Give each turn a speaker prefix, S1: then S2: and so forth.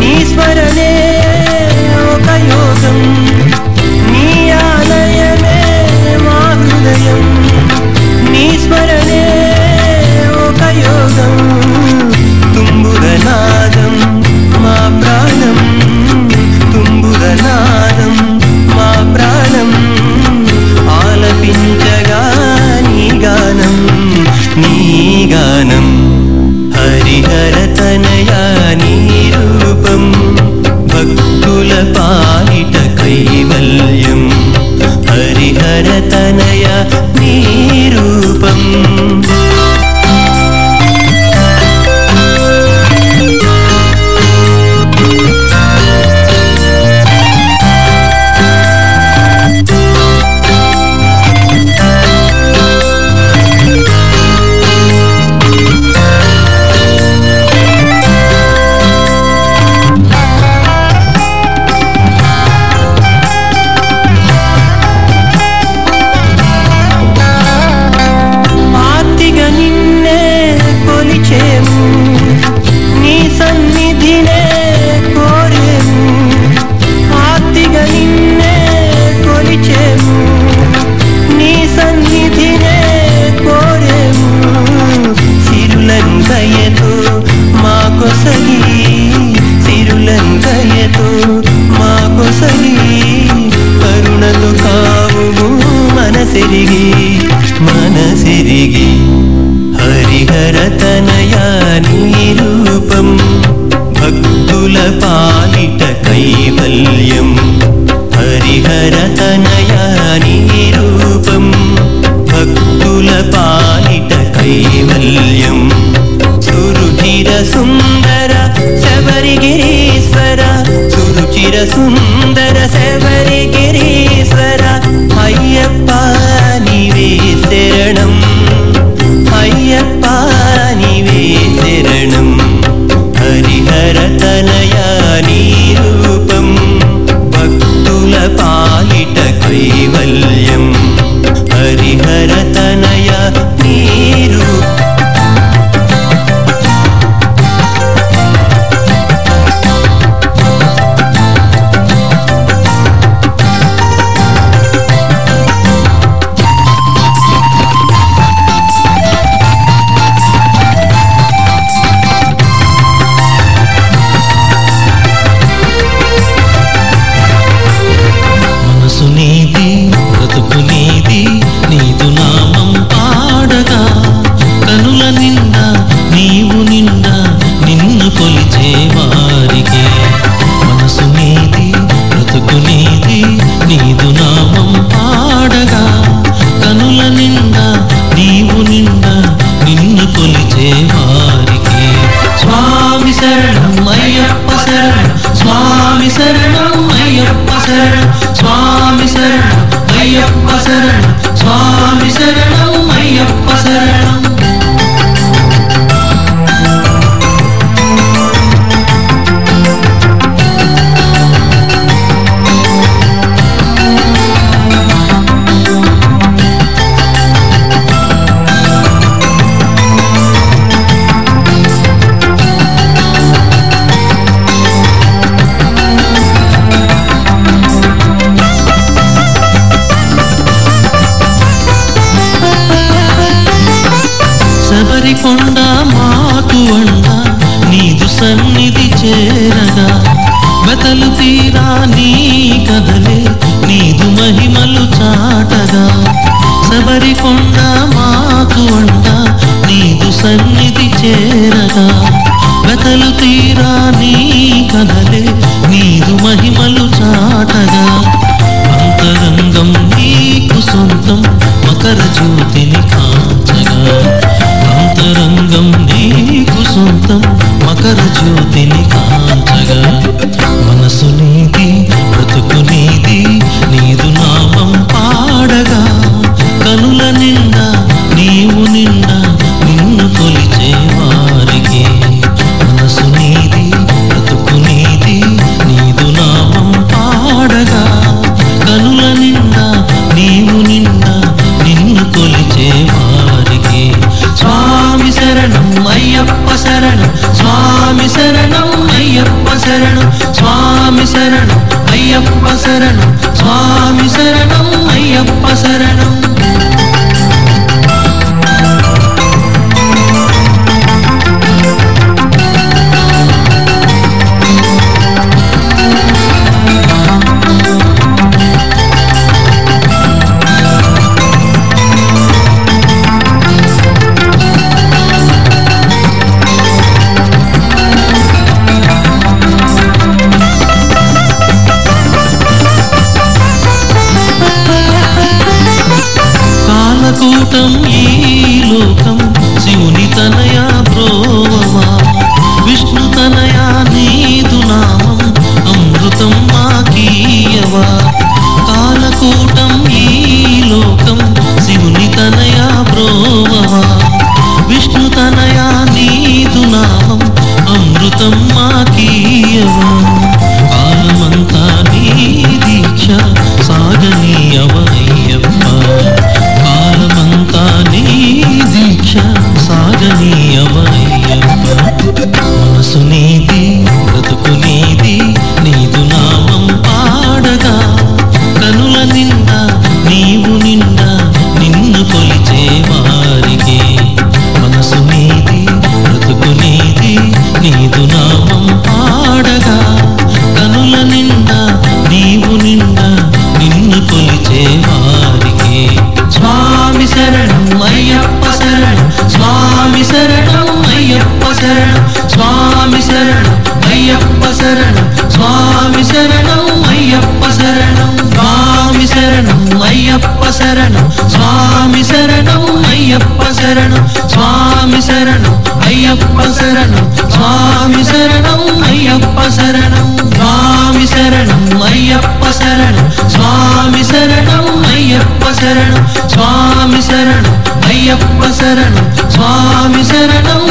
S1: నీ స్మరణే శంకరతనయానిరూపం భక్తుల పాలిట కైవల్యం హరిహరతనయానిరూపం భక్తుల పాలిట కైవల్యం సురుచిర సుందర శబరిగిరీశ్వర సురుచిర సుందర శబరిగిరీశ్వర అయ్యప్ప స్వామి శరణం అయ్యప్ప శరణం.
S2: స్వామి శరణం అయ్యప్ప శరణం. సన్నిధి చేరగా వెతలు తీరా నీ స్వామి శరణం అయ్యప్ప శరణం స్వామి శరణం అయ్యప్ప శరణం స్వామి శరణం అయ్యప్ప శరణం. Yeah, well. శరణం స్వామి శరణం అయ్యప్ప శరణం స్వామి శరణం అయ్యప్ప శరణం స్వామి శరణం అయ్యప్ప శరణం స్వామి శరణం అయ్యప్ప శరణం స్వామి శరణం అయ్యప్ప శరణం స్వామి శరణం అయ్యప్ప శరణం స్వామి శరణం అయ్యప్ప శరణం స్వామి శరణం అయ్యప్ప శరణం స్వామి శరణం అయ్యప్ప శరణం స్వామి శరణం